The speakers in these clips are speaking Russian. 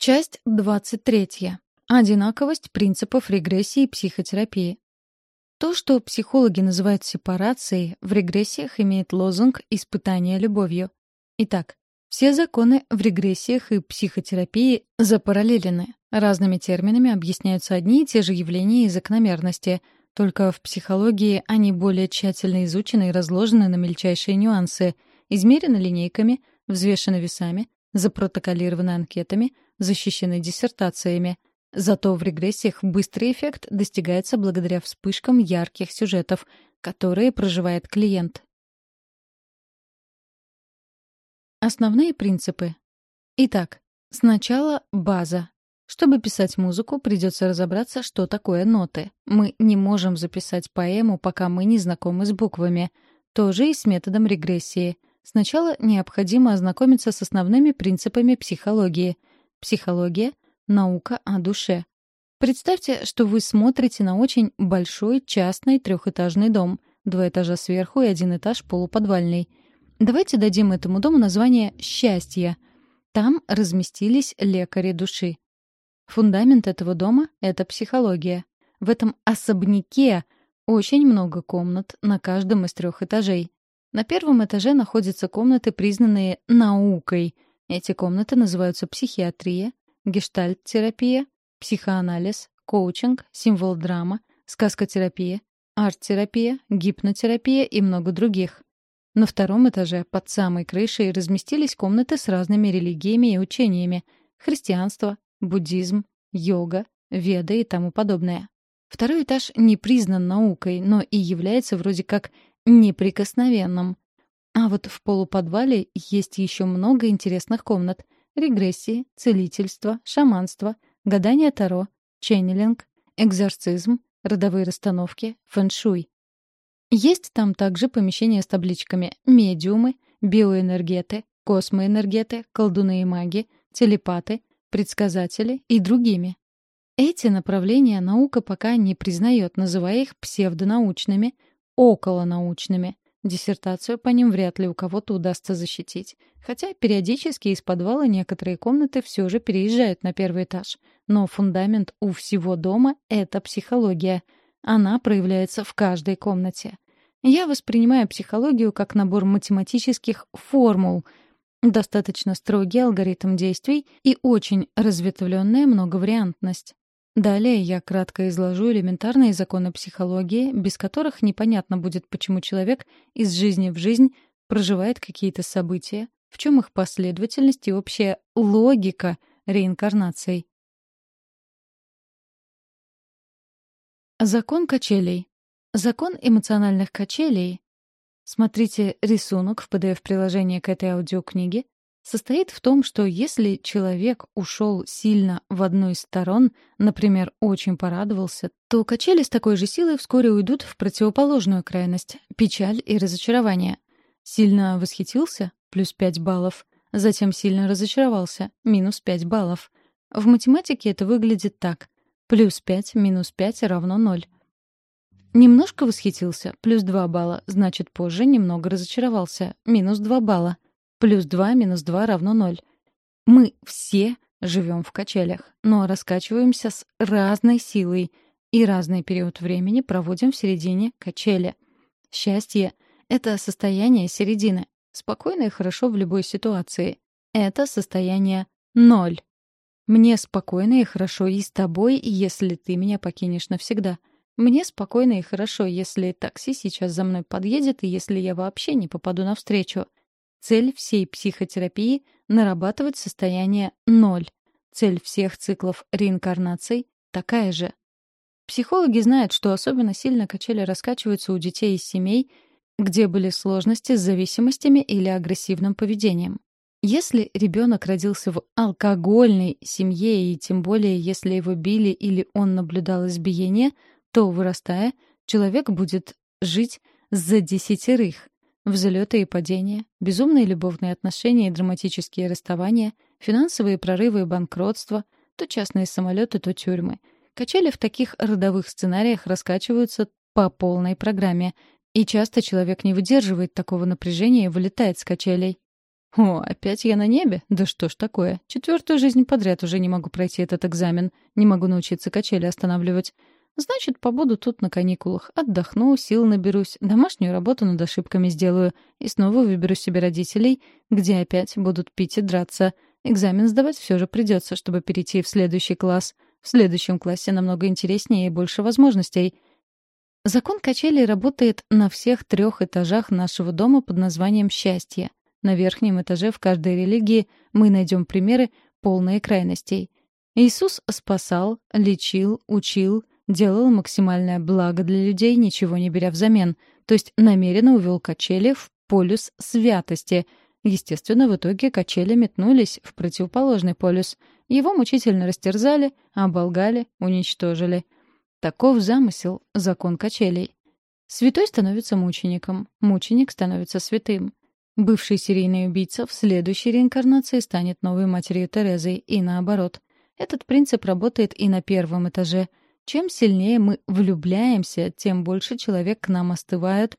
Часть 23. Одинаковость принципов регрессии и психотерапии. То, что психологи называют сепарацией, в регрессиях имеет лозунг «испытание любовью». Итак, все законы в регрессиях и психотерапии запараллелены. Разными терминами объясняются одни и те же явления и закономерности, только в психологии они более тщательно изучены и разложены на мельчайшие нюансы, измерены линейками, взвешены весами, запротоколированы анкетами, защищены диссертациями. Зато в регрессиях быстрый эффект достигается благодаря вспышкам ярких сюжетов, которые проживает клиент. Основные принципы. Итак, сначала база. Чтобы писать музыку, придется разобраться, что такое ноты. Мы не можем записать поэму, пока мы не знакомы с буквами. То же и с методом регрессии — Сначала необходимо ознакомиться с основными принципами психологии. Психология — наука о душе. Представьте, что вы смотрите на очень большой частный трехэтажный дом, два этажа сверху и один этаж полуподвальный. Давайте дадим этому дому название «Счастье». Там разместились лекари души. Фундамент этого дома — это психология. В этом особняке очень много комнат на каждом из трех этажей. На первом этаже находятся комнаты, признанные наукой. Эти комнаты называются психиатрия, гештальт-терапия, психоанализ, коучинг, символ-драма, сказкотерапия, арт-терапия, гипнотерапия и много других. На втором этаже, под самой крышей, разместились комнаты с разными религиями и учениями — христианство, буддизм, йога, веды и тому подобное. Второй этаж не признан наукой, но и является вроде как неприкосновенным. А вот в полуподвале есть еще много интересных комнат. Регрессии, целительство, шаманство, гадание Таро, ченнелинг, экзорцизм, родовые расстановки, фэншуй. Есть там также помещения с табличками «медиумы», «биоэнергеты», «космоэнергеты», «колдуны и маги», «телепаты», «предсказатели» и другими. Эти направления наука пока не признает, называя их псевдонаучными — околонаучными. Диссертацию по ним вряд ли у кого-то удастся защитить. Хотя периодически из подвала некоторые комнаты все же переезжают на первый этаж. Но фундамент у всего дома — это психология. Она проявляется в каждой комнате. Я воспринимаю психологию как набор математических формул, достаточно строгий алгоритм действий и очень разветвленная многовариантность. Далее я кратко изложу элементарные законы психологии, без которых непонятно будет, почему человек из жизни в жизнь проживает какие-то события, в чем их последовательность и общая логика реинкарнаций. Закон качелей. Закон эмоциональных качелей. Смотрите рисунок в PDF-приложении к этой аудиокниге состоит в том, что если человек ушел сильно в одну из сторон, например, очень порадовался, то качели с такой же силой вскоре уйдут в противоположную крайность — печаль и разочарование. Сильно восхитился — плюс 5 баллов. Затем сильно разочаровался — минус 5 баллов. В математике это выглядит так. Плюс 5 минус 5 равно 0. Немножко восхитился — плюс 2 балла, значит, позже немного разочаровался — минус 2 балла. Плюс 2 минус 2 равно 0. Мы все живем в качелях, но раскачиваемся с разной силой и разный период времени проводим в середине качели. Счастье — это состояние середины, спокойно и хорошо в любой ситуации. Это состояние ноль. Мне спокойно и хорошо и с тобой, если ты меня покинешь навсегда. Мне спокойно и хорошо, если такси сейчас за мной подъедет и если я вообще не попаду навстречу. Цель всей психотерапии — нарабатывать состояние ноль. Цель всех циклов реинкарнаций такая же. Психологи знают, что особенно сильно качели раскачиваются у детей из семей, где были сложности с зависимостями или агрессивным поведением. Если ребенок родился в алкогольной семье, и тем более если его били или он наблюдал избиение, то, вырастая, человек будет жить за десятерых, Взлеты и падения, безумные любовные отношения и драматические расставания, финансовые прорывы и банкротство, то частные самолеты, то тюрьмы. Качели в таких родовых сценариях раскачиваются по полной программе, и часто человек не выдерживает такого напряжения и вылетает с качелей. О, опять я на небе? Да что ж такое? Четвертую жизнь подряд уже не могу пройти этот экзамен. Не могу научиться качели останавливать. Значит, побуду тут на каникулах. Отдохну, сил наберусь, домашнюю работу над ошибками сделаю. И снова выберу себе родителей, где опять будут пить и драться. Экзамен сдавать все же придется, чтобы перейти в следующий класс. В следующем классе намного интереснее и больше возможностей. Закон качелей работает на всех трех этажах нашего дома под названием «Счастье». На верхнем этаже в каждой религии мы найдем примеры полные крайностей. Иисус спасал, лечил, учил, делал максимальное благо для людей, ничего не беря взамен, то есть намеренно увел качели в полюс святости. Естественно, в итоге качели метнулись в противоположный полюс. Его мучительно растерзали, оболгали, уничтожили. Таков замысел, закон качелей. Святой становится мучеником, мученик становится святым. Бывший серийный убийца в следующей реинкарнации станет новой матерью Терезой, и наоборот. Этот принцип работает и на первом этаже — чем сильнее мы влюбляемся, тем больше человек к нам остывает,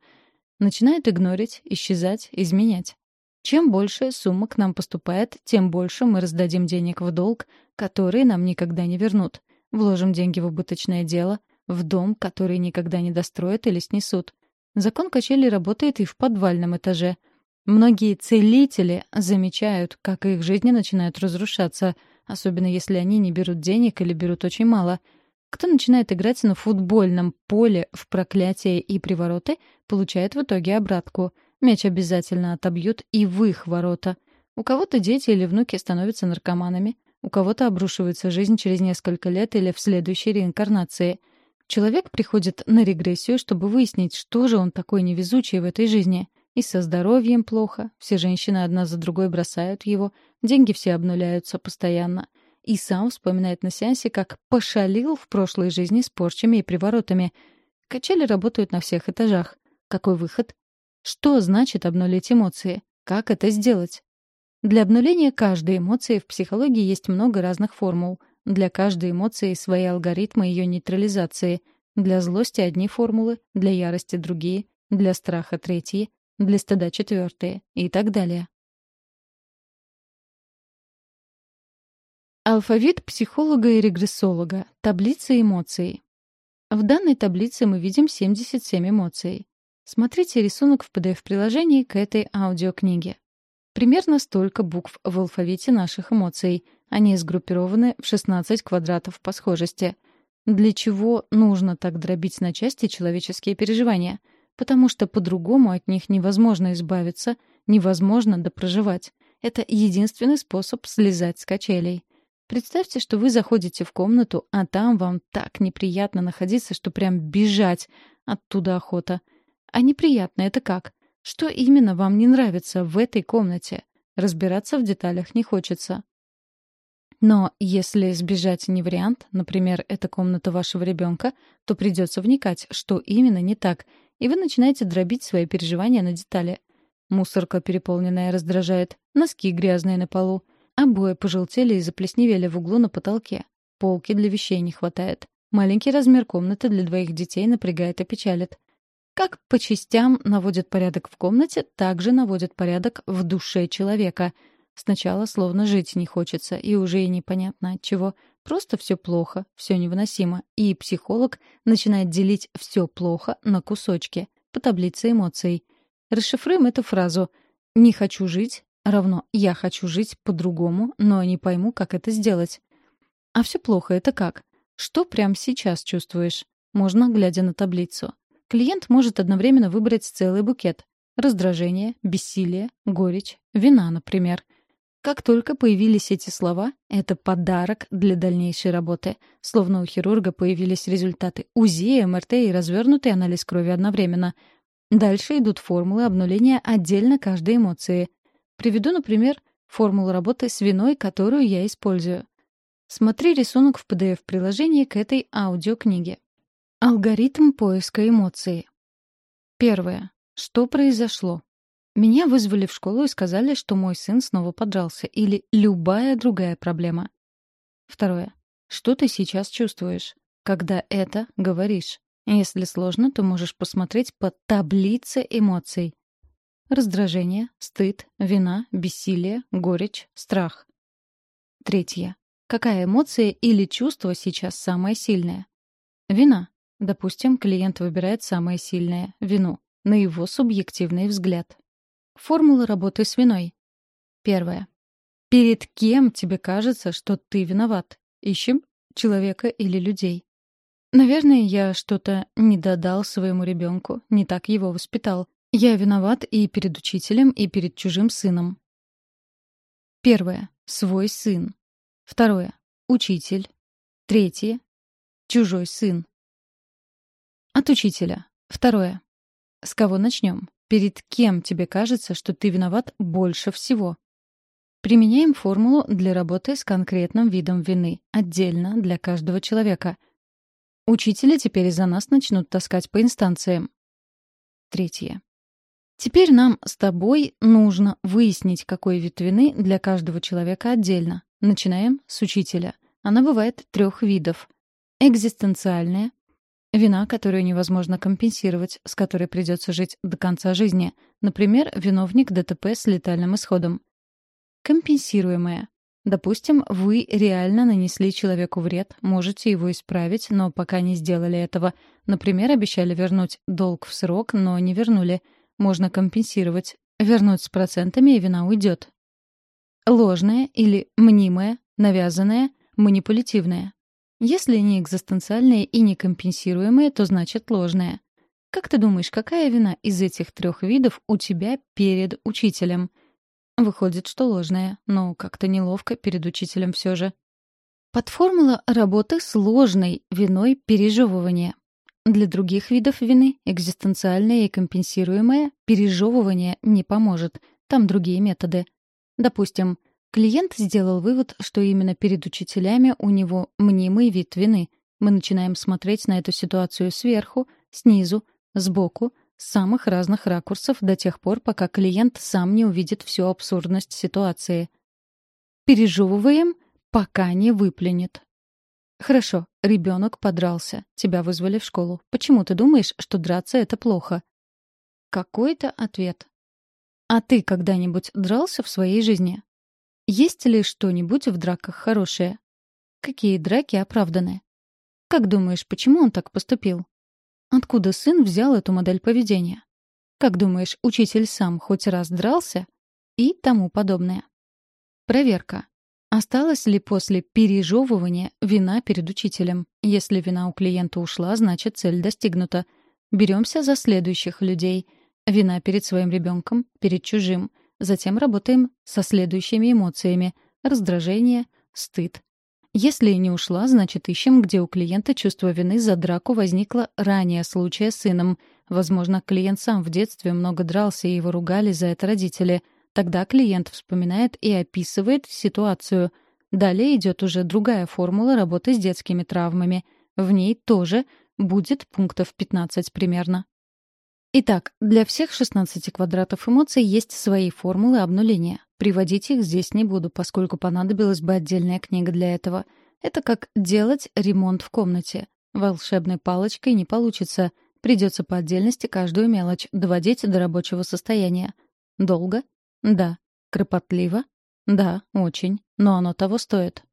начинает игнорить, исчезать, изменять. Чем больше сумма к нам поступает, тем больше мы раздадим денег в долг, которые нам никогда не вернут. Вложим деньги в убыточное дело, в дом, который никогда не достроят или снесут. Закон качели работает и в подвальном этаже. Многие целители замечают, как их жизни начинают разрушаться, особенно если они не берут денег или берут очень мало — кто начинает играть на футбольном поле в проклятие и привороты, получает в итоге обратку. Мяч обязательно отобьют и в их ворота. У кого-то дети или внуки становятся наркоманами, у кого-то обрушивается жизнь через несколько лет или в следующей реинкарнации. Человек приходит на регрессию, чтобы выяснить, что же он такой невезучий в этой жизни. И со здоровьем плохо, все женщины одна за другой бросают его, деньги все обнуляются постоянно — и сам вспоминает на сеансе, как пошалил в прошлой жизни с порчами и приворотами. Качели работают на всех этажах. Какой выход? Что значит обнулить эмоции? Как это сделать? Для обнуления каждой эмоции в психологии есть много разных формул. Для каждой эмоции свои алгоритмы ее нейтрализации. Для злости одни формулы, для ярости другие, для страха третьи, для стыда четвертые и так далее. Алфавит психолога и регрессолога. Таблица эмоций. В данной таблице мы видим 77 эмоций. Смотрите рисунок в PDF-приложении к этой аудиокниге. Примерно столько букв в алфавите наших эмоций. Они сгруппированы в 16 квадратов по схожести. Для чего нужно так дробить на части человеческие переживания? Потому что по-другому от них невозможно избавиться, невозможно допроживать. Это единственный способ слезать с качелей. Представьте, что вы заходите в комнату, а там вам так неприятно находиться, что прям бежать оттуда охота. А неприятно это как? Что именно вам не нравится в этой комнате? Разбираться в деталях не хочется. Но если сбежать не вариант, например, это комната вашего ребенка, то придется вникать, что именно не так, и вы начинаете дробить свои переживания на детали. Мусорка переполненная раздражает, носки грязные на полу — Обои пожелтели и заплесневели в углу на потолке. Полки для вещей не хватает. Маленький размер комнаты для двоих детей напрягает и печалит. Как по частям наводят порядок в комнате, так же наводят порядок в душе человека. Сначала словно жить не хочется, и уже и непонятно от чего. Просто все плохо, все невыносимо. И психолог начинает делить все плохо на кусочки, по таблице эмоций. Расшифруем эту фразу «не хочу жить, равно «я хочу жить по-другому, но не пойму, как это сделать». А все плохо — это как? Что прямо сейчас чувствуешь? Можно, глядя на таблицу. Клиент может одновременно выбрать целый букет. Раздражение, бессилие, горечь, вина, например. Как только появились эти слова, это подарок для дальнейшей работы. Словно у хирурга появились результаты УЗИ, МРТ и развернутый анализ крови одновременно. Дальше идут формулы обнуления отдельно каждой эмоции. Приведу, например, формулу работы с виной, которую я использую. Смотри рисунок в PDF-приложении к этой аудиокниге. Алгоритм поиска эмоций. Первое. Что произошло? Меня вызвали в школу и сказали, что мой сын снова подрался или любая другая проблема. Второе. Что ты сейчас чувствуешь, когда это говоришь? Если сложно, то можешь посмотреть по таблице эмоций. Раздражение, стыд, вина, бессилие, горечь, страх. Третье. Какая эмоция или чувство сейчас самое сильное? Вина. Допустим, клиент выбирает самое сильное — вину, на его субъективный взгляд. Формула работы с виной. Первое. Перед кем тебе кажется, что ты виноват? Ищем человека или людей. Наверное, я что-то не додал своему ребенку, не так его воспитал. Я виноват и перед учителем, и перед чужим сыном. Первое. Свой сын. Второе. Учитель. Третье. Чужой сын. От учителя. Второе. С кого начнем? Перед кем тебе кажется, что ты виноват больше всего? Применяем формулу для работы с конкретным видом вины, отдельно для каждого человека. Учителя теперь за нас начнут таскать по инстанциям. Третье. Теперь нам с тобой нужно выяснить, какой вид вины для каждого человека отдельно. Начинаем с учителя. Она бывает трех видов. Экзистенциальная — вина, которую невозможно компенсировать, с которой придется жить до конца жизни. Например, виновник ДТП с летальным исходом. Компенсируемая. Допустим, вы реально нанесли человеку вред, можете его исправить, но пока не сделали этого. Например, обещали вернуть долг в срок, но не вернули. Можно компенсировать. Вернуть с процентами, и вина уйдет. Ложное или мнимое, навязанное, манипулятивное. Если не экзистенциальное и не компенсируемое, то значит ложное. Как ты думаешь, какая вина из этих трех видов у тебя перед учителем? Выходит, что ложная, но как-то неловко перед учителем все же. Подформула работы с ложной виной пережевывания. Для других видов вины, экзистенциальное и компенсируемое, пережевывание не поможет. Там другие методы. Допустим, клиент сделал вывод, что именно перед учителями у него мнимый вид вины. Мы начинаем смотреть на эту ситуацию сверху, снизу, сбоку, с самых разных ракурсов до тех пор, пока клиент сам не увидит всю абсурдность ситуации. Пережевываем, пока не выплюнет. Хорошо, ребенок подрался, тебя вызвали в школу. Почему ты думаешь, что драться — это плохо? Какой-то ответ. А ты когда-нибудь дрался в своей жизни? Есть ли что-нибудь в драках хорошее? Какие драки оправданы? Как думаешь, почему он так поступил? Откуда сын взял эту модель поведения? Как думаешь, учитель сам хоть раз дрался? И тому подобное. Проверка. Осталась ли после пережевывания вина перед учителем? Если вина у клиента ушла, значит цель достигнута. Беремся за следующих людей — Вина перед своим ребенком, перед чужим. Затем работаем со следующими эмоциями — раздражение, стыд. Если не ушла, значит, ищем, где у клиента чувство вины за драку возникло ранее случая с сыном. Возможно, клиент сам в детстве много дрался, и его ругали за это родители. Тогда клиент вспоминает и описывает ситуацию. Далее идет уже другая формула работы с детскими травмами. В ней тоже будет пунктов 15 примерно. Итак, для всех 16 квадратов эмоций есть свои формулы обнуления. Приводить их здесь не буду, поскольку понадобилась бы отдельная книга для этого. Это как делать ремонт в комнате. Волшебной палочкой не получится. Придется по отдельности каждую мелочь доводить до рабочего состояния. Долго? Да. Кропотливо? Да, очень. Но оно того стоит.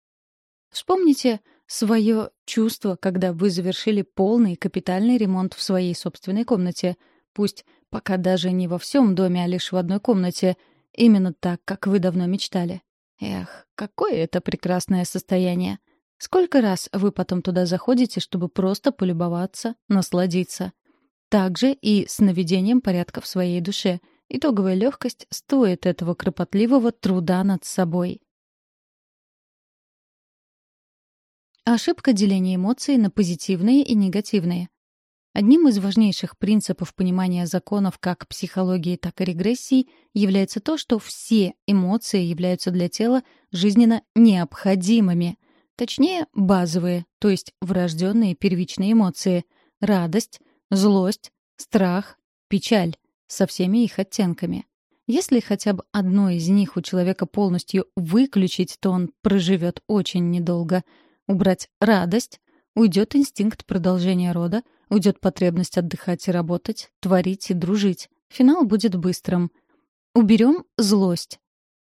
Вспомните свое чувство, когда вы завершили полный капитальный ремонт в своей собственной комнате — Пусть пока даже не во всем доме, а лишь в одной комнате. Именно так, как вы давно мечтали. Эх, какое это прекрасное состояние. Сколько раз вы потом туда заходите, чтобы просто полюбоваться, насладиться. Также и с наведением порядка в своей душе. Итоговая легкость стоит этого кропотливого труда над собой. Ошибка деления эмоций на позитивные и негативные. Одним из важнейших принципов понимания законов как психологии, так и регрессии является то, что все эмоции являются для тела жизненно необходимыми. Точнее, базовые, то есть врожденные первичные эмоции — радость, злость, страх, печаль со всеми их оттенками. Если хотя бы одно из них у человека полностью выключить, то он проживет очень недолго. Убрать радость — уйдет инстинкт продолжения рода — Уйдет потребность отдыхать и работать, творить и дружить. Финал будет быстрым. Уберем злость.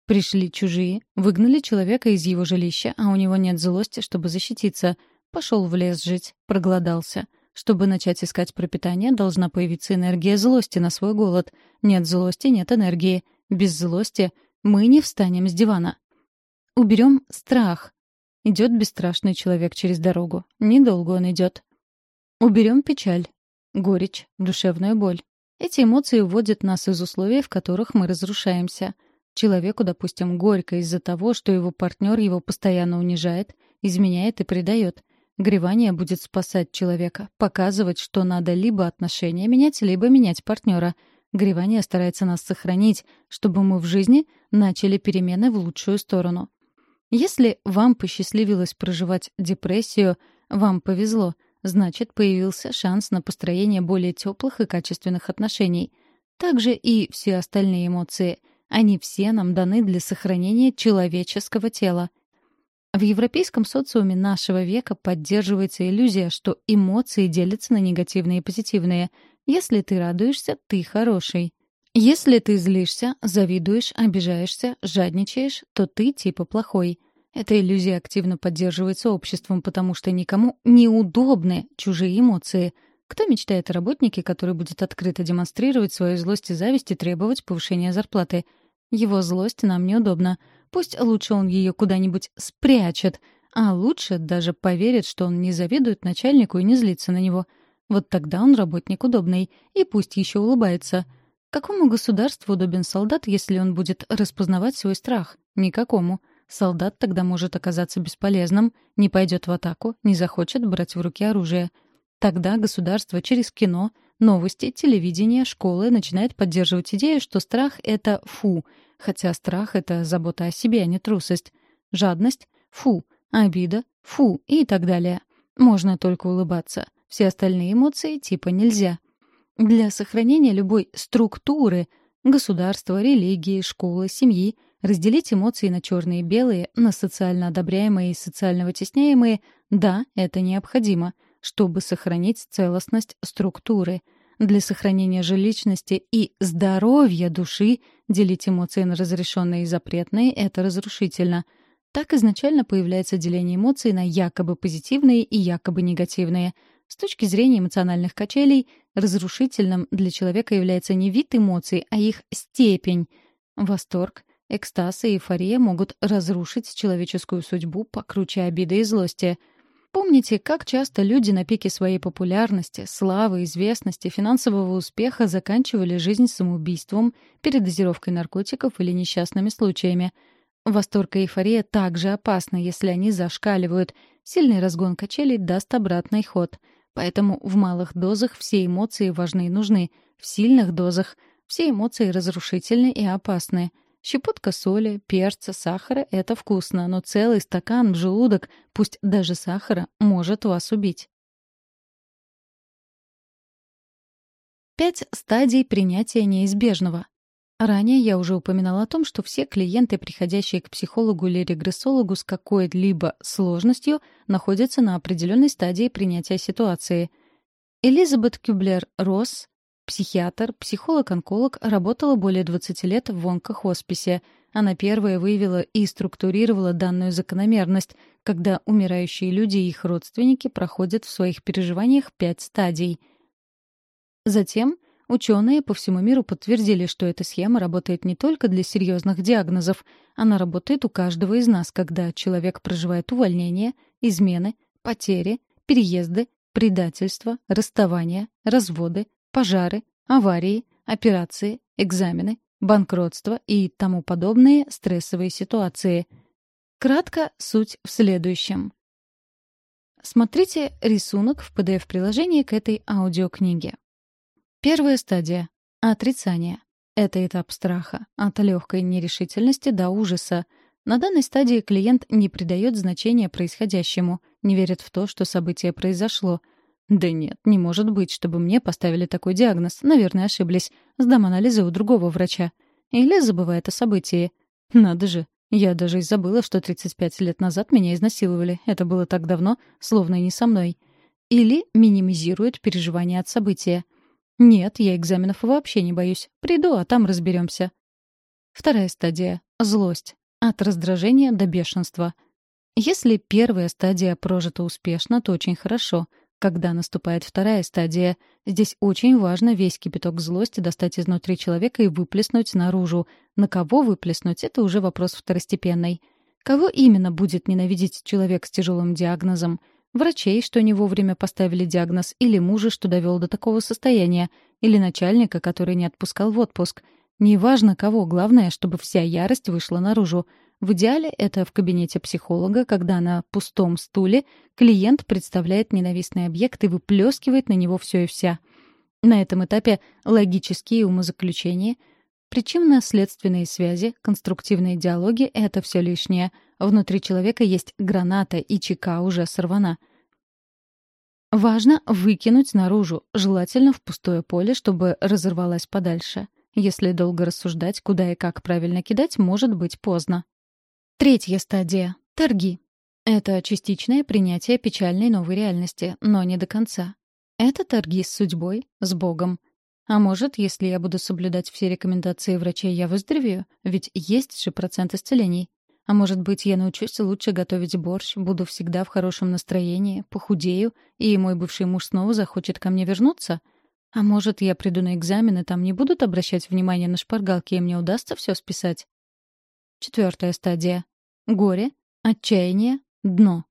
Пришли чужие, выгнали человека из его жилища, а у него нет злости, чтобы защититься. Пошел в лес жить, проголодался. Чтобы начать искать пропитание, должна появиться энергия злости на свой голод. Нет злости — нет энергии. Без злости мы не встанем с дивана. Уберем страх. Идет бесстрашный человек через дорогу. Недолго он идет. Уберем печаль, горечь, душевную боль. Эти эмоции вводят нас из условий, в которых мы разрушаемся. Человеку, допустим, горько из-за того, что его партнер его постоянно унижает, изменяет и предает. Гревание будет спасать человека, показывать, что надо либо отношения менять, либо менять партнера. Гревание старается нас сохранить, чтобы мы в жизни начали перемены в лучшую сторону. Если вам посчастливилось проживать депрессию, вам повезло, значит, появился шанс на построение более теплых и качественных отношений. Также и все остальные эмоции. Они все нам даны для сохранения человеческого тела — в европейском социуме нашего века поддерживается иллюзия, что эмоции делятся на негативные и позитивные. Если ты радуешься, ты хороший. Если ты злишься, завидуешь, обижаешься, жадничаешь, то ты типа плохой. Эта иллюзия активно поддерживается обществом, потому что никому неудобны чужие эмоции. Кто мечтает о работнике, который будет открыто демонстрировать свою злость и зависть и требовать повышения зарплаты? Его злость нам неудобна. Пусть лучше он ее куда-нибудь спрячет, а лучше даже поверит, что он не завидует начальнику и не злится на него. Вот тогда он работник удобный, и пусть еще улыбается. Какому государству удобен солдат, если он будет распознавать свой страх? Никакому. Солдат тогда может оказаться бесполезным, не пойдет в атаку, не захочет брать в руки оружие. Тогда государство через кино, новости, телевидение, школы начинает поддерживать идею, что страх — это фу, хотя страх — это забота о себе, а не трусость. Жадность — фу, обида — фу и так далее. Можно только улыбаться. Все остальные эмоции типа нельзя. Для сохранения любой структуры — государства, религии, школы, семьи — разделить эмоции на черные и белые, на социально одобряемые и социально вытесняемые — да, это необходимо, чтобы сохранить целостность структуры — для сохранения же личности и здоровья души делить эмоции на разрешенные и запретные — это разрушительно. Так изначально появляется деление эмоций на якобы позитивные и якобы негативные. С точки зрения эмоциональных качелей, разрушительным для человека является не вид эмоций, а их степень. Восторг, экстаз и эйфория могут разрушить человеческую судьбу покруче обиды и злости — Помните, как часто люди на пике своей популярности, славы, известности, финансового успеха заканчивали жизнь самоубийством, передозировкой наркотиков или несчастными случаями. Восторг и эйфория также опасны, если они зашкаливают. Сильный разгон качелей даст обратный ход. Поэтому в малых дозах все эмоции важны и нужны. В сильных дозах все эмоции разрушительны и опасны. Щепотка соли, перца, сахара — это вкусно, но целый стакан в желудок, пусть даже сахара, может вас убить. Пять стадий принятия неизбежного. Ранее я уже упоминала о том, что все клиенты, приходящие к психологу или регрессологу с какой-либо сложностью, находятся на определенной стадии принятия ситуации. Элизабет Кюблер-Росс Психиатр, психолог-онколог, работала более 20 лет в онкохосписе. Она первая выявила и структурировала данную закономерность, когда умирающие люди и их родственники проходят в своих переживаниях пять стадий. Затем ученые по всему миру подтвердили, что эта схема работает не только для серьезных диагнозов, она работает у каждого из нас, когда человек проживает увольнение, измены, потери, переезды, предательство, расставания, разводы, пожары, аварии, операции, экзамены, банкротство и тому подобные стрессовые ситуации. Кратко суть в следующем. Смотрите рисунок в PDF-приложении к этой аудиокниге. Первая стадия — отрицание. Это этап страха, от легкой нерешительности до ужаса. На данной стадии клиент не придает значения происходящему, не верит в то, что событие произошло — да нет, не может быть, чтобы мне поставили такой диагноз. Наверное, ошиблись. Сдам анализы у другого врача. Или забывает о событии. Надо же. Я даже и забыла, что 35 лет назад меня изнасиловали. Это было так давно, словно и не со мной. Или минимизирует переживания от события. Нет, я экзаменов вообще не боюсь. Приду, а там разберемся. Вторая стадия — злость. От раздражения до бешенства. Если первая стадия прожита успешно, то очень хорошо. Когда наступает вторая стадия, здесь очень важно весь кипяток злости достать изнутри человека и выплеснуть наружу. На кого выплеснуть — это уже вопрос второстепенный. Кого именно будет ненавидеть человек с тяжелым диагнозом? Врачей, что не вовремя поставили диагноз, или мужа, что довел до такого состояния, или начальника, который не отпускал в отпуск. Неважно кого, главное, чтобы вся ярость вышла наружу. В идеале это в кабинете психолога, когда на пустом стуле клиент представляет ненавистный объект и выплескивает на него все и вся. На этом этапе логические умозаключения — Причинно-следственные связи, конструктивные диалоги — это все лишнее. Внутри человека есть граната, и чека уже сорвана. Важно выкинуть наружу, желательно в пустое поле, чтобы разорвалась подальше. Если долго рассуждать, куда и как правильно кидать, может быть поздно. Третья стадия — торги. Это частичное принятие печальной новой реальности, но не до конца. Это торги с судьбой, с Богом. А может, если я буду соблюдать все рекомендации врачей, я выздоровею? Ведь есть же процент исцелений. А может быть, я научусь лучше готовить борщ, буду всегда в хорошем настроении, похудею, и мой бывший муж снова захочет ко мне вернуться? А может, я приду на экзамены, там не будут обращать внимание на шпаргалки, и мне удастся все списать? Четвертая стадия. Горе, отчаяние, дно.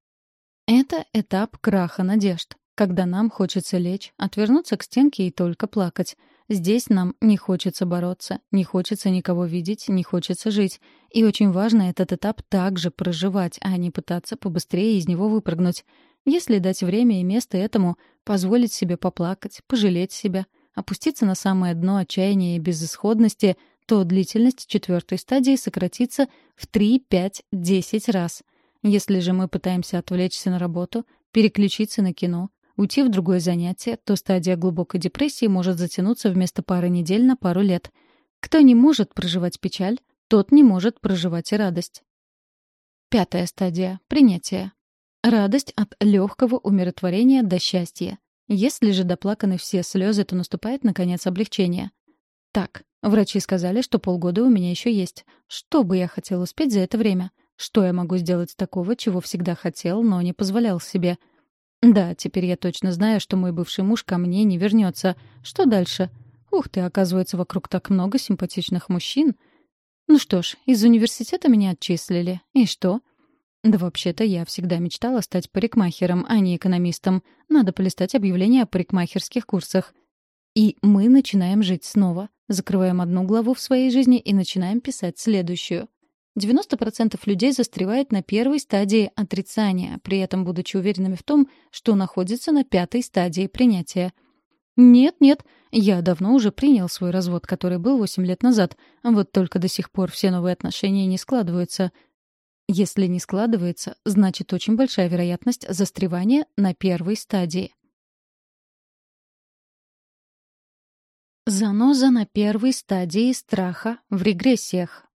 Это этап краха надежд когда нам хочется лечь, отвернуться к стенке и только плакать. Здесь нам не хочется бороться, не хочется никого видеть, не хочется жить. И очень важно этот этап также проживать, а не пытаться побыстрее из него выпрыгнуть. Если дать время и место этому, позволить себе поплакать, пожалеть себя, опуститься на самое дно отчаяния и безысходности, то длительность четвертой стадии сократится в 3, 5, 10 раз. Если же мы пытаемся отвлечься на работу, переключиться на кино, уйти в другое занятие, то стадия глубокой депрессии может затянуться вместо пары недель на пару лет. Кто не может проживать печаль, тот не может проживать и радость. Пятая стадия — принятие. Радость от легкого умиротворения до счастья. Если же доплаканы все слезы, то наступает, наконец, облегчение. Так, врачи сказали, что полгода у меня еще есть. Что бы я хотел успеть за это время? Что я могу сделать такого, чего всегда хотел, но не позволял себе — да, теперь я точно знаю, что мой бывший муж ко мне не вернется. Что дальше? Ух ты, оказывается, вокруг так много симпатичных мужчин. Ну что ж, из университета меня отчислили. И что? Да вообще-то я всегда мечтала стать парикмахером, а не экономистом. Надо полистать объявления о парикмахерских курсах. И мы начинаем жить снова. Закрываем одну главу в своей жизни и начинаем писать следующую. 90% людей застревает на первой стадии отрицания, при этом будучи уверенными в том, что находятся на пятой стадии принятия. Нет-нет, я давно уже принял свой развод, который был 8 лет назад, вот только до сих пор все новые отношения не складываются. Если не складывается, значит очень большая вероятность застревания на первой стадии. Заноза на первой стадии страха в регрессиях.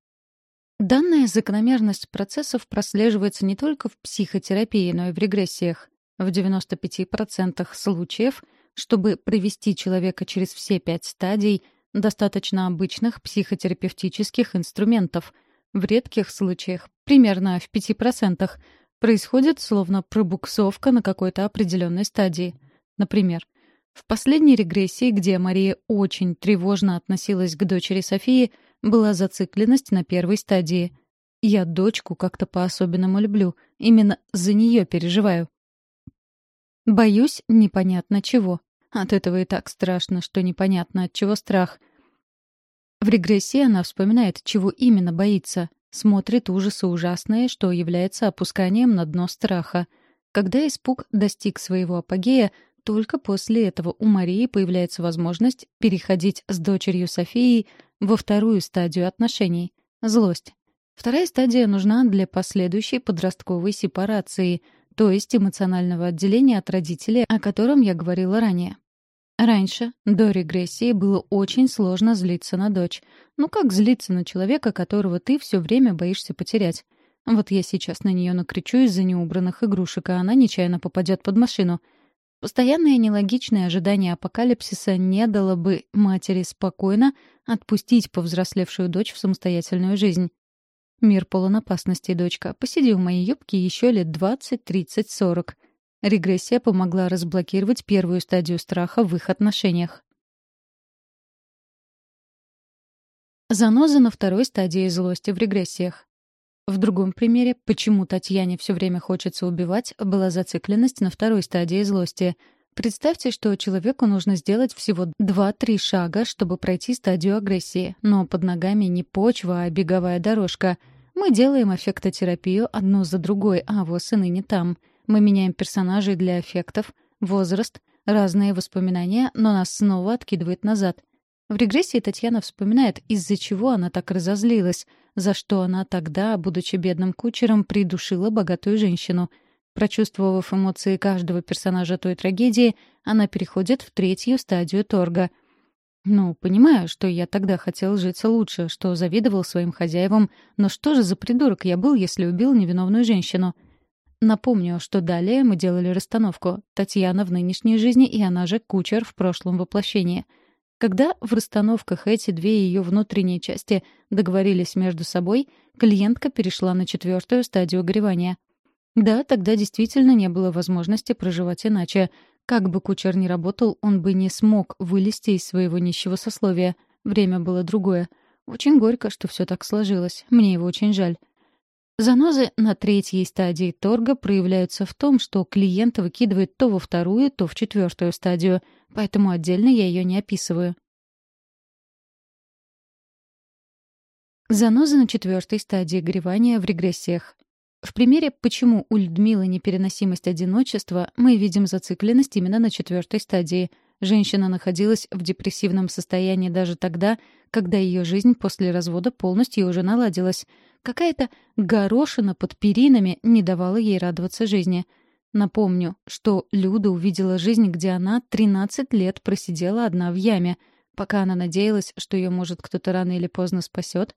Данная закономерность процессов прослеживается не только в психотерапии, но и в регрессиях. В 95% случаев, чтобы провести человека через все пять стадий, достаточно обычных психотерапевтических инструментов. В редких случаях, примерно в 5%, происходит словно пробуксовка на какой-то определенной стадии. Например, в последней регрессии, где Мария очень тревожно относилась к дочери Софии, была зацикленность на первой стадии. Я дочку как-то по-особенному люблю, именно за нее переживаю. Боюсь непонятно чего. От этого и так страшно, что непонятно, от чего страх. В регрессии она вспоминает, чего именно боится, смотрит ужасы ужасные, что является опусканием на дно страха. Когда испуг достиг своего апогея, только после этого у Марии появляется возможность переходить с дочерью Софией во вторую стадию отношений — злость. Вторая стадия нужна для последующей подростковой сепарации, то есть эмоционального отделения от родителей, о котором я говорила ранее. Раньше, до регрессии, было очень сложно злиться на дочь. Ну как злиться на человека, которого ты все время боишься потерять? Вот я сейчас на нее накричу из-за неубранных игрушек, а она нечаянно попадет под машину. Постоянное нелогичное ожидание апокалипсиса не дало бы матери спокойно отпустить повзрослевшую дочь в самостоятельную жизнь. Мир полон опасностей, дочка. Посиди в моей юбке еще лет 20, 30, 40. Регрессия помогла разблокировать первую стадию страха в их отношениях. Заноза на второй стадии злости в регрессиях. В другом примере, почему Татьяне все время хочется убивать, была зацикленность на второй стадии злости. Представьте, что человеку нужно сделать всего 2-3 шага, чтобы пройти стадию агрессии, но под ногами не почва, а беговая дорожка. Мы делаем эффектотерапию одну за другой, а вот и не там. Мы меняем персонажей для эффектов, возраст, разные воспоминания, но нас снова откидывает назад. В регрессии Татьяна вспоминает, из-за чего она так разозлилась, за что она тогда, будучи бедным кучером, придушила богатую женщину. Прочувствовав эмоции каждого персонажа той трагедии, она переходит в третью стадию торга. Ну, понимаю, что я тогда хотел жить лучше, что завидовал своим хозяевам, но что же за придурок я был, если убил невиновную женщину? Напомню, что далее мы делали расстановку. Татьяна в нынешней жизни и она же кучер в прошлом воплощении — когда в расстановках эти две ее внутренние части договорились между собой, клиентка перешла на четвертую стадию горевания. Да, тогда действительно не было возможности проживать иначе. Как бы кучер ни работал, он бы не смог вылезти из своего нищего сословия. Время было другое. Очень горько, что все так сложилось. Мне его очень жаль. Занозы на третьей стадии торга проявляются в том, что клиент выкидывает то во вторую, то в четвертую стадию, поэтому отдельно я ее не описываю. Занозы на четвертой стадии горевания в регрессиях. В примере «Почему у Людмилы непереносимость одиночества» мы видим зацикленность именно на четвертой стадии — Женщина находилась в депрессивном состоянии даже тогда, когда ее жизнь после развода полностью уже наладилась. Какая-то горошина под перинами не давала ей радоваться жизни. Напомню, что Люда увидела жизнь, где она 13 лет просидела одна в яме, пока она надеялась, что ее, может, кто-то рано или поздно спасет,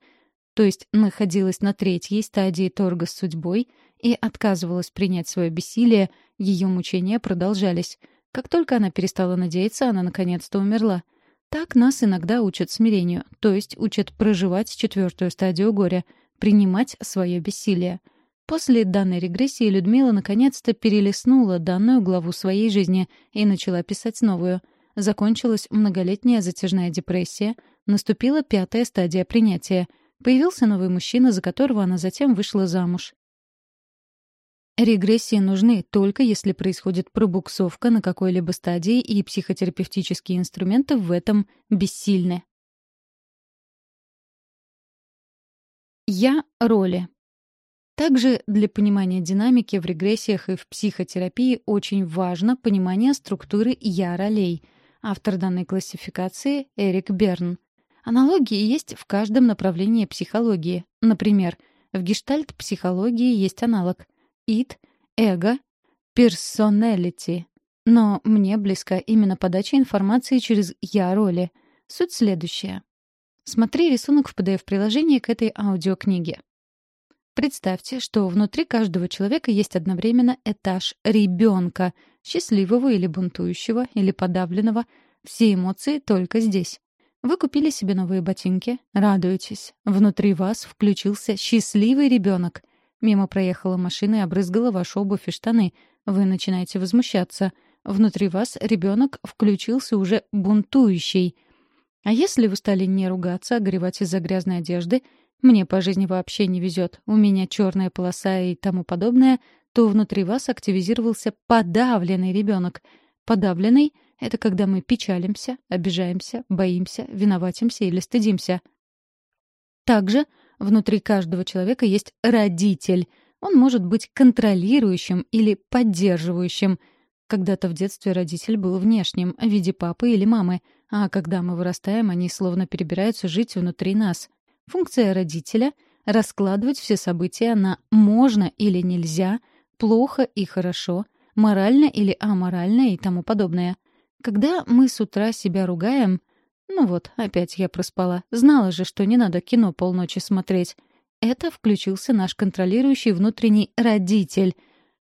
то есть находилась на третьей стадии торга с судьбой и отказывалась принять свое бессилие, ее мучения продолжались — как только она перестала надеяться, она наконец-то умерла. Так нас иногда учат смирению, то есть учат проживать четвертую стадию горя, принимать свое бессилие. После данной регрессии Людмила наконец-то перелистнула данную главу своей жизни и начала писать новую. Закончилась многолетняя затяжная депрессия, наступила пятая стадия принятия. Появился новый мужчина, за которого она затем вышла замуж. Регрессии нужны только если происходит пробуксовка на какой-либо стадии и психотерапевтические инструменты в этом бессильны. Я роли. Также для понимания динамики в регрессиях и в психотерапии очень важно понимание структуры «я-ролей». Автор данной классификации — Эрик Берн. Аналогии есть в каждом направлении психологии. Например, в гештальт-психологии есть аналог — id, эго, personality. Но мне близка именно подача информации через «я-роли». Суть следующая. Смотри рисунок в PDF-приложении к этой аудиокниге. Представьте, что внутри каждого человека есть одновременно этаж ребенка, счастливого или бунтующего, или подавленного. Все эмоции только здесь. Вы купили себе новые ботинки, радуетесь. Внутри вас включился счастливый ребенок. Мимо проехала машина и обрызгала вашу обувь и штаны. Вы начинаете возмущаться. Внутри вас ребенок включился уже бунтующий. А если вы стали не ругаться, а горевать из-за грязной одежды, мне по жизни вообще не везет, у меня черная полоса и тому подобное, то внутри вас активизировался подавленный ребенок. Подавленный — это когда мы печалимся, обижаемся, боимся, виноватимся или стыдимся. Также Внутри каждого человека есть родитель. Он может быть контролирующим или поддерживающим. Когда-то в детстве родитель был внешним, в виде папы или мамы, а когда мы вырастаем, они словно перебираются жить внутри нас. Функция родителя — раскладывать все события на «можно» или «нельзя», «плохо» и «хорошо», «морально» или «аморально» и тому подобное. Когда мы с утра себя ругаем, ну вот, опять я проспала. Знала же, что не надо кино полночи смотреть. Это включился наш контролирующий внутренний родитель.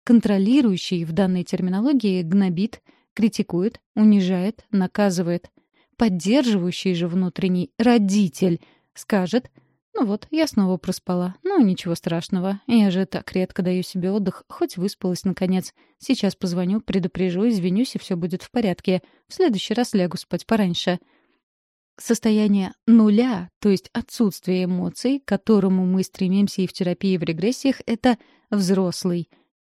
Контролирующий в данной терминологии гнобит, критикует, унижает, наказывает. Поддерживающий же внутренний родитель скажет «Ну вот, я снова проспала. Ну, ничего страшного. Я же так редко даю себе отдых, хоть выспалась наконец. Сейчас позвоню, предупрежу, извинюсь, и все будет в порядке. В следующий раз лягу спать пораньше». Состояние нуля, то есть отсутствие эмоций, к которому мы стремимся и в терапии, и в регрессиях, это взрослый.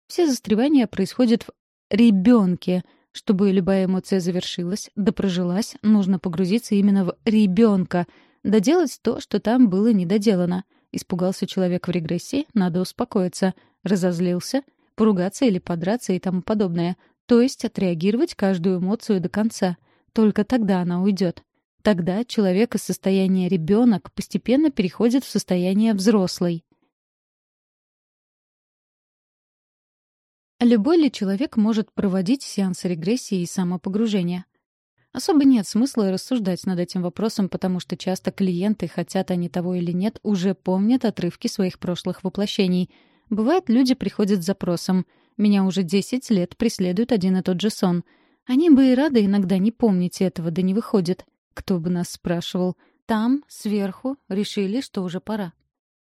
Все застревания происходят в ребенке. Чтобы любая эмоция завершилась, да прожилась, нужно погрузиться именно в ребенка, доделать то, что там было недоделано. Испугался человек в регрессии, надо успокоиться. Разозлился, поругаться или подраться и тому подобное. То есть отреагировать каждую эмоцию до конца. Только тогда она уйдет. Тогда человек из состояния ребенок постепенно переходит в состояние взрослый. Любой ли человек может проводить сеансы регрессии и самопогружения? Особо нет смысла рассуждать над этим вопросом, потому что часто клиенты, хотят они того или нет, уже помнят отрывки своих прошлых воплощений. Бывает, люди приходят с запросом «Меня уже 10 лет преследует один и тот же сон». Они бы и рады иногда не помнить этого, да не выходит. Кто бы нас спрашивал? Там, сверху, решили, что уже пора.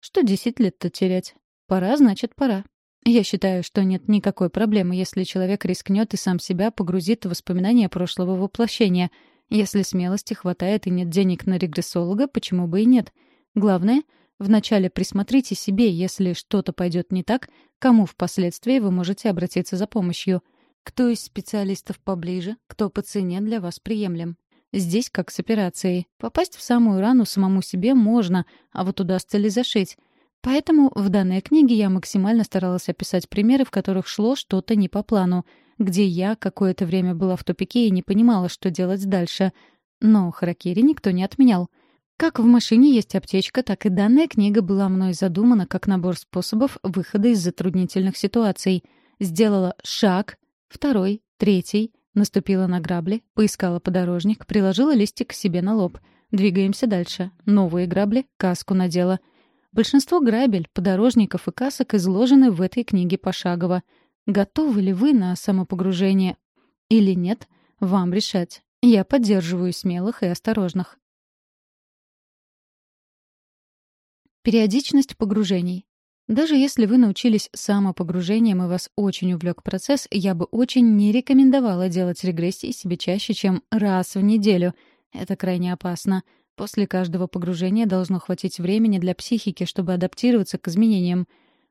Что десять лет-то терять? Пора, значит, пора. Я считаю, что нет никакой проблемы, если человек рискнет и сам себя погрузит в воспоминания прошлого воплощения. Если смелости хватает и нет денег на регрессолога, почему бы и нет? Главное, вначале присмотрите себе, если что-то пойдет не так, кому впоследствии вы можете обратиться за помощью. Кто из специалистов поближе, кто по цене для вас приемлем. Здесь как с операцией. Попасть в самую рану самому себе можно, а вот удастся ли зашить? Поэтому в данной книге я максимально старалась описать примеры, в которых шло что-то не по плану, где я какое-то время была в тупике и не понимала, что делать дальше. Но харакири никто не отменял. Как в машине есть аптечка, так и данная книга была мной задумана как набор способов выхода из затруднительных ситуаций. Сделала шаг, второй, третий — Наступила на грабли, поискала подорожник, приложила листик к себе на лоб. Двигаемся дальше. Новые грабли, каску надела. Большинство грабель, подорожников и касок изложены в этой книге пошагово. Готовы ли вы на самопогружение или нет, вам решать. Я поддерживаю смелых и осторожных. Периодичность погружений. Даже если вы научились самопогружением и вас очень увлек процесс, я бы очень не рекомендовала делать регрессии себе чаще, чем раз в неделю. Это крайне опасно. После каждого погружения должно хватить времени для психики, чтобы адаптироваться к изменениям.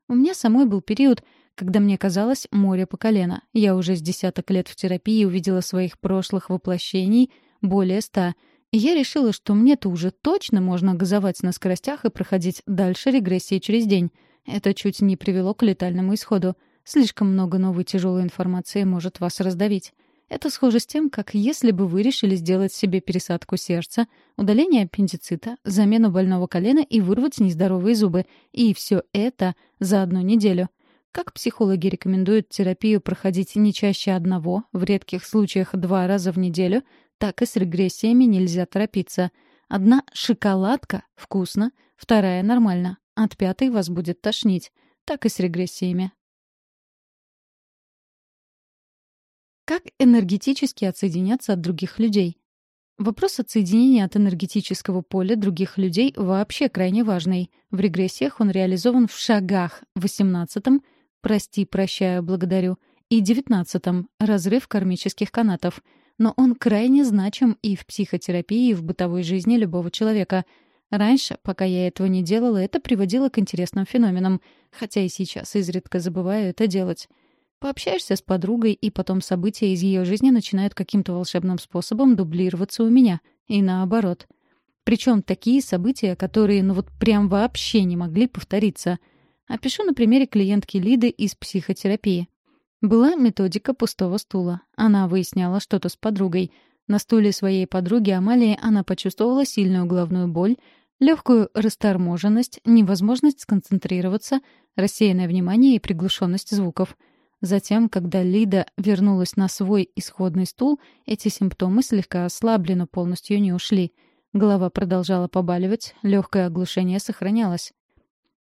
У меня самой был период, когда мне казалось море по колено. Я уже с десяток лет в терапии увидела своих прошлых воплощений более ста — я решила, что мне-то уже точно можно газовать на скоростях и проходить дальше регрессии через день. Это чуть не привело к летальному исходу. Слишком много новой тяжелой информации может вас раздавить. Это схоже с тем, как если бы вы решили сделать себе пересадку сердца, удаление аппендицита, замену больного колена и вырвать нездоровые зубы. И все это за одну неделю. Как психологи рекомендуют терапию проходить не чаще одного, в редких случаях два раза в неделю, так и с регрессиями нельзя торопиться. Одна шоколадка — вкусно, вторая — нормально. От пятой вас будет тошнить. Так и с регрессиями. Как энергетически отсоединяться от других людей? Вопрос отсоединения от энергетического поля других людей вообще крайне важный. В регрессиях он реализован в шагах 18-м «Прости, прощаю, благодарю» и 19-м «Разрыв кармических канатов». Но он крайне значим и в психотерапии, и в бытовой жизни любого человека — Раньше, пока я этого не делала, это приводило к интересным феноменам, хотя и сейчас изредка забываю это делать. Пообщаешься с подругой, и потом события из ее жизни начинают каким-то волшебным способом дублироваться у меня, и наоборот. Причем такие события, которые ну вот прям вообще не могли повториться. Опишу на примере клиентки Лиды из психотерапии. Была методика пустого стула. Она выясняла что-то с подругой. На стуле своей подруги Амалии она почувствовала сильную головную боль, легкую расторможенность, невозможность сконцентрироваться, рассеянное внимание и приглушенность звуков. Затем, когда Лида вернулась на свой исходный стул, эти симптомы слегка ослабли, но полностью не ушли. Голова продолжала побаливать, легкое оглушение сохранялось.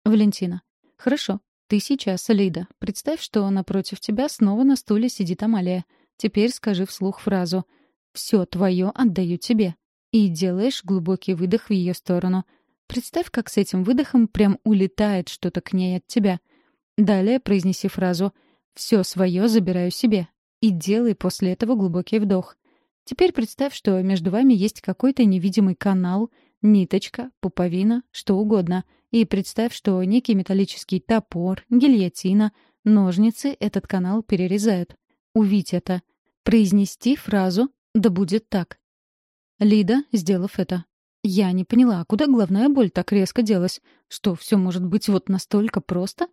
Валентина. Хорошо. Ты сейчас, Лида. Представь, что напротив тебя снова на стуле сидит Амалия. Теперь скажи вслух фразу «Все твое отдаю тебе» и делаешь глубокий выдох в ее сторону. Представь, как с этим выдохом прям улетает что-то к ней от тебя. Далее произнеси фразу «Все свое забираю себе» и делай после этого глубокий вдох. Теперь представь, что между вами есть какой-то невидимый канал, ниточка, пуповина, что угодно. И представь, что некий металлический топор, гильотина, ножницы этот канал перерезают. Увидь это. Произнести фразу «Да будет так». Лида, сделав это. Я не поняла, куда головная боль так резко делась? Что, все может быть вот настолько просто?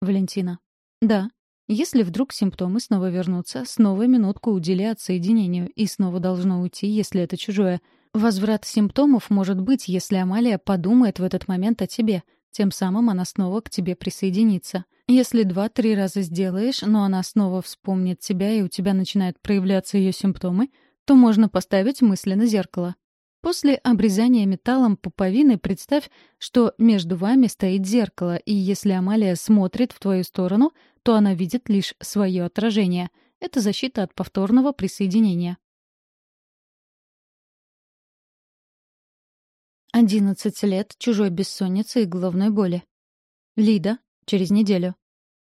Валентина. Да. Если вдруг симптомы снова вернутся, снова минутку удели отсоединению, и снова должно уйти, если это чужое. Возврат симптомов может быть, если Амалия подумает в этот момент о тебе. Тем самым она снова к тебе присоединится. Если два-три раза сделаешь, но она снова вспомнит тебя, и у тебя начинают проявляться ее симптомы, то можно поставить мысленно зеркало. После обрезания металлом пуповины представь, что между вами стоит зеркало, и если Амалия смотрит в твою сторону, то она видит лишь свое отражение. Это защита от повторного присоединения. 11 лет чужой бессонницы и головной боли. Лида. Через неделю.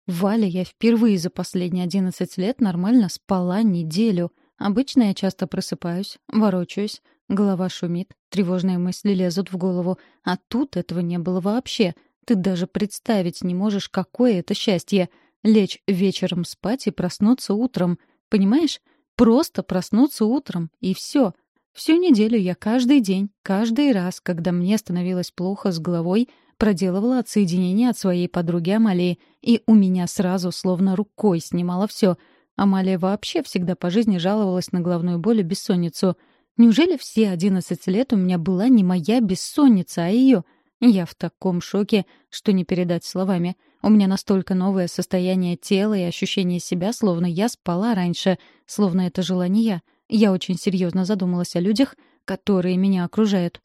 Валя, я впервые за последние 11 лет нормально спала неделю. Обычно я часто просыпаюсь, ворочаюсь, голова шумит, тревожные мысли лезут в голову. А тут этого не было вообще. Ты даже представить не можешь, какое это счастье — лечь вечером спать и проснуться утром. Понимаешь? Просто проснуться утром, и все — Всю неделю я каждый день, каждый раз, когда мне становилось плохо с головой, проделывала отсоединение от своей подруги Амалии, и у меня сразу словно рукой снимала все. Амалия вообще всегда по жизни жаловалась на головную боль и бессонницу. Неужели все одиннадцать лет у меня была не моя бессонница, а ее? Я в таком шоке, что не передать словами. У меня настолько новое состояние тела и ощущение себя, словно я спала раньше, словно это жила не я — я очень серьезно задумалась о людях, которые меня окружают.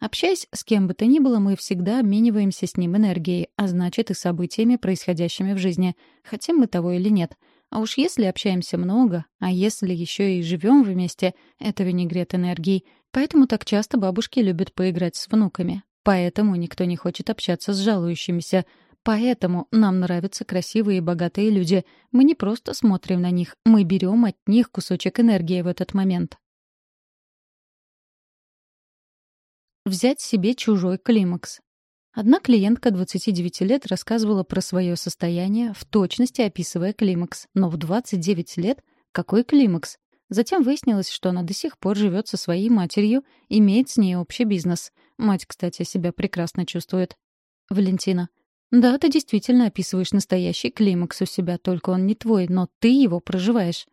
Общаясь с кем бы то ни было, мы всегда обмениваемся с ним энергией, а значит и событиями, происходящими в жизни, хотим мы того или нет. А уж если общаемся много, а если еще и живем вместе, это винегрет энергии. Поэтому так часто бабушки любят поиграть с внуками. Поэтому никто не хочет общаться с жалующимися, Поэтому нам нравятся красивые и богатые люди. Мы не просто смотрим на них, мы берем от них кусочек энергии в этот момент. Взять себе чужой климакс. Одна клиентка 29 лет рассказывала про свое состояние, в точности описывая климакс. Но в 29 лет какой климакс? Затем выяснилось, что она до сих пор живет со своей матерью, имеет с ней общий бизнес. Мать, кстати, себя прекрасно чувствует. Валентина. Да, ты действительно описываешь настоящий климакс у себя, только он не твой, но ты его проживаешь.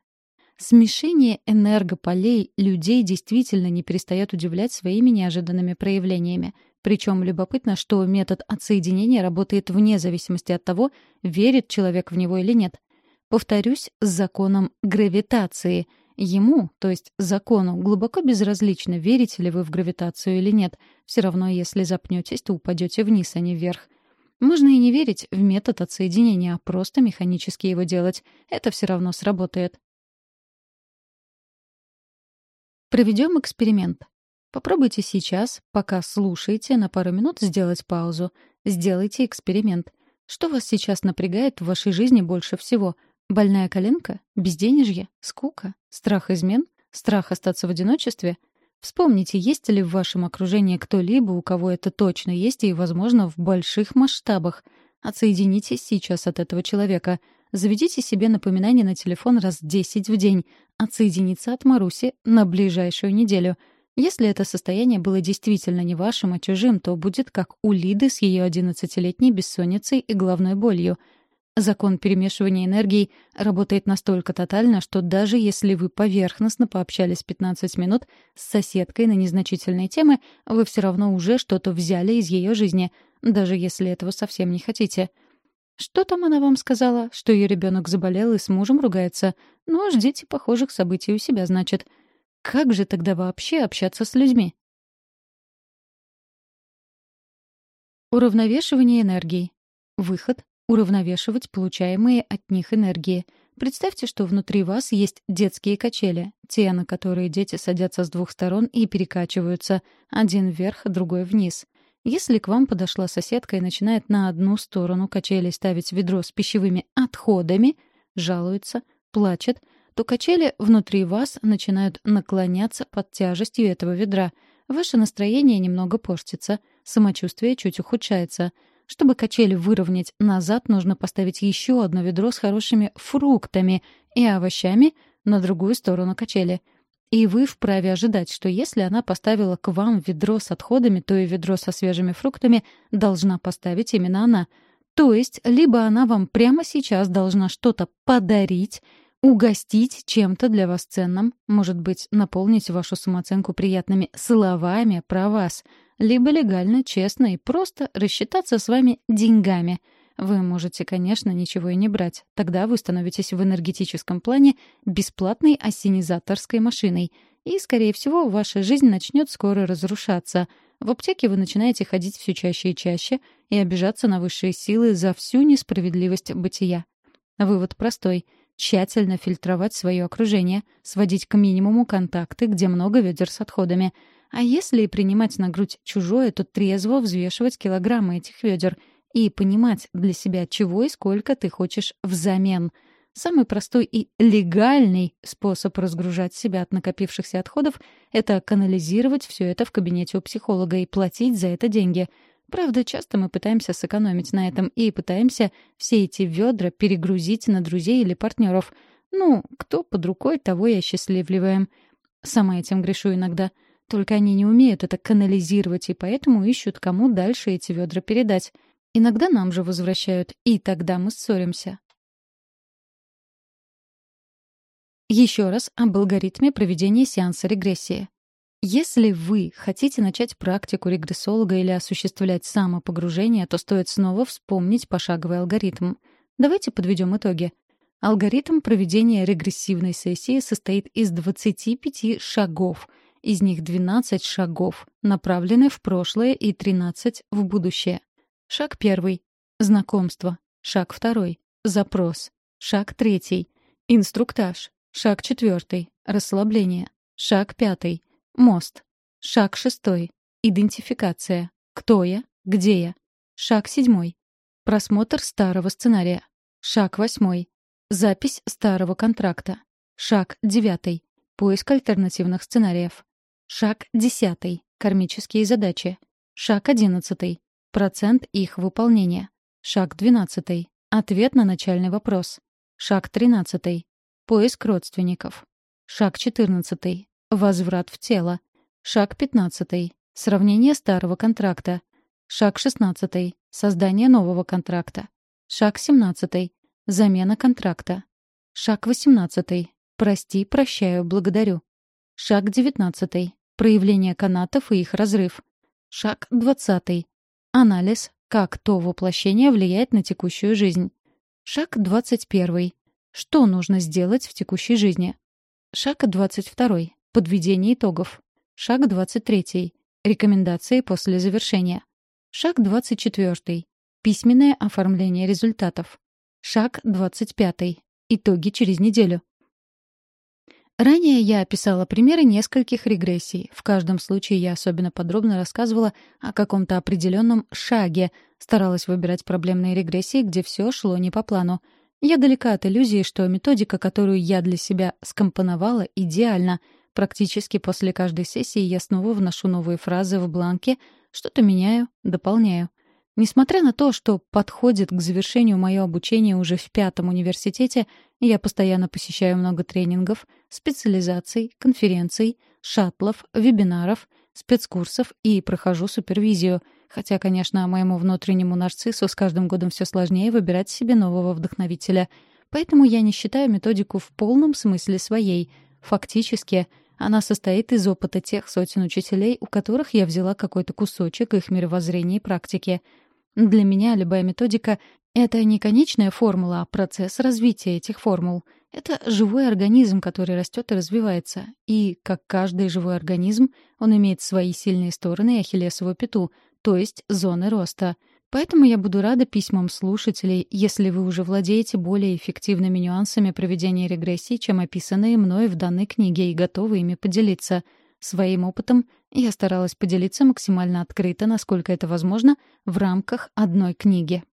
Смешение энергополей людей действительно не перестает удивлять своими неожиданными проявлениями. Причем любопытно, что метод отсоединения работает вне зависимости от того, верит человек в него или нет. Повторюсь, с законом гравитации. Ему, то есть закону, глубоко безразлично, верите ли вы в гравитацию или нет. Все равно, если запнетесь, то упадете вниз, а не вверх. Можно и не верить в метод отсоединения, а просто механически его делать. Это все равно сработает. Проведем эксперимент. Попробуйте сейчас, пока слушаете, на пару минут сделать паузу. Сделайте эксперимент. Что вас сейчас напрягает в вашей жизни больше всего? Больная коленка? Безденежье? Скука? Страх измен? Страх остаться в одиночестве? Вспомните, есть ли в вашем окружении кто-либо, у кого это точно есть и, возможно, в больших масштабах. Отсоединитесь сейчас от этого человека. Заведите себе напоминание на телефон раз 10 в день. Отсоединиться от Маруси на ближайшую неделю. Если это состояние было действительно не вашим, а чужим, то будет как у Лиды с ее 11-летней бессонницей и головной болью — Закон перемешивания энергий работает настолько тотально, что даже если вы поверхностно пообщались 15 минут с соседкой на незначительные темы, вы все равно уже что-то взяли из ее жизни, даже если этого совсем не хотите. Что там она вам сказала? Что ее ребенок заболел и с мужем ругается? Ну, ждите похожих событий у себя, значит. Как же тогда вообще общаться с людьми? Уравновешивание энергии. Выход уравновешивать получаемые от них энергии. Представьте, что внутри вас есть детские качели, те, на которые дети садятся с двух сторон и перекачиваются, один вверх, другой вниз. Если к вам подошла соседка и начинает на одну сторону качелей ставить ведро с пищевыми отходами, жалуется, плачет, то качели внутри вас начинают наклоняться под тяжестью этого ведра. Ваше настроение немного портится, самочувствие чуть ухудшается — чтобы качели выровнять назад, нужно поставить еще одно ведро с хорошими фруктами и овощами на другую сторону качели. И вы вправе ожидать, что если она поставила к вам ведро с отходами, то и ведро со свежими фруктами должна поставить именно она. То есть, либо она вам прямо сейчас должна что-то подарить, угостить чем-то для вас ценным, может быть, наполнить вашу самооценку приятными словами про вас — либо легально, честно и просто рассчитаться с вами деньгами. Вы можете, конечно, ничего и не брать. Тогда вы становитесь в энергетическом плане бесплатной ассенизаторской машиной. И, скорее всего, ваша жизнь начнет скоро разрушаться. В аптеке вы начинаете ходить все чаще и чаще и обижаться на высшие силы за всю несправедливость бытия. Вывод простой — тщательно фильтровать свое окружение, сводить к минимуму контакты, где много ведер с отходами — а если принимать на грудь чужое, то трезво взвешивать килограммы этих ведер и понимать для себя, чего и сколько ты хочешь взамен. Самый простой и легальный способ разгружать себя от накопившихся отходов — это канализировать все это в кабинете у психолога и платить за это деньги. Правда, часто мы пытаемся сэкономить на этом и пытаемся все эти ведра перегрузить на друзей или партнеров. Ну, кто под рукой, того и осчастливливаем. Сама этим грешу иногда — только они не умеют это канализировать и поэтому ищут, кому дальше эти ведра передать. Иногда нам же возвращают, и тогда мы ссоримся. Еще раз об алгоритме проведения сеанса регрессии. Если вы хотите начать практику регрессолога или осуществлять самопогружение, то стоит снова вспомнить пошаговый алгоритм. Давайте подведем итоги. Алгоритм проведения регрессивной сессии состоит из 25 шагов — из них 12 шагов направлены в прошлое и 13 — в будущее. Шаг первый — знакомство. Шаг второй — запрос. Шаг третий — инструктаж. Шаг четвертый — расслабление. Шаг пятый — мост. Шаг шестой — идентификация. Кто я? Где я? Шаг седьмой — просмотр старого сценария. Шаг восьмой — запись старого контракта. Шаг девятый — поиск альтернативных сценариев. Шаг 10. Кармические задачи. Шаг 11. Процент их выполнения. Шаг 12. Ответ на начальный вопрос. Шаг 13. Поиск родственников. Шаг 14. Возврат в тело. Шаг 15. Сравнение старого контракта. Шаг 16. Создание нового контракта. Шаг 17. Замена контракта. Шаг 18. Прости, прощаю, благодарю. Шаг 19. Проявление канатов и их разрыв. Шаг 20. Анализ, как то воплощение влияет на текущую жизнь. Шаг 21. Что нужно сделать в текущей жизни? Шаг 22. Подведение итогов. Шаг 23. Рекомендации после завершения. Шаг 24. Письменное оформление результатов. Шаг 25. Итоги через неделю. Ранее я описала примеры нескольких регрессий. В каждом случае я особенно подробно рассказывала о каком-то определенном шаге, старалась выбирать проблемные регрессии, где все шло не по плану. Я далека от иллюзии, что методика, которую я для себя скомпоновала, идеальна. Практически после каждой сессии я снова вношу новые фразы в бланке, что-то меняю, дополняю. Несмотря на то, что подходит к завершению мое обучение уже в пятом университете, я постоянно посещаю много тренингов, специализаций, конференций, шаттлов, вебинаров, спецкурсов и прохожу супервизию. Хотя, конечно, моему внутреннему нарциссу с каждым годом все сложнее выбирать себе нового вдохновителя. Поэтому я не считаю методику в полном смысле своей. Фактически, она состоит из опыта тех сотен учителей, у которых я взяла какой-то кусочек их мировоззрения и практики — для меня любая методика — это не конечная формула, а процесс развития этих формул. Это живой организм, который растет и развивается. И, как каждый живой организм, он имеет свои сильные стороны и ахиллесову пяту, то есть зоны роста. Поэтому я буду рада письмам слушателей, если вы уже владеете более эффективными нюансами проведения регрессии, чем описанные мной в данной книге, и готовы ими поделиться. Своим опытом я старалась поделиться максимально открыто, насколько это возможно, в рамках одной книги.